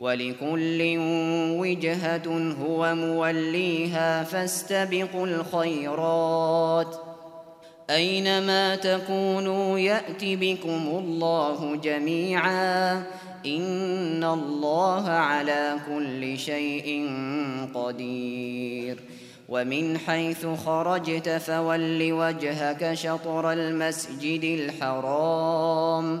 وَلِكُلٍّ وِجْهَةٌ هُوَ مُوَلِّيهَا فَاسْتَبِقُوا الْخَيْرَاتِ. أَيْنَمَا تَكُونُوا يأتي بِكُمُ اللَّهُ جَمِيعًا. إِنَّ اللَّهَ عَلَى كُلِّ شَيْءٍ قَدِيرٌ. وَمِنْ حَيْثُ خَرَجْتَ فَوَلِّ وَجْهَكَ شَطْرَ الْمَسْجِدِ الْحَرَامِ.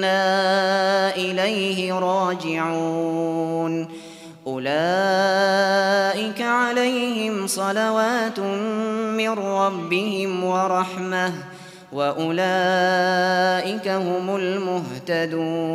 إنا إليه راجعون أولئك عليهم صلوات من ربهم ورحمة وأولئك هم المهتدون